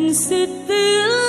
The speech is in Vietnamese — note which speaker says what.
Speaker 1: tình sự tư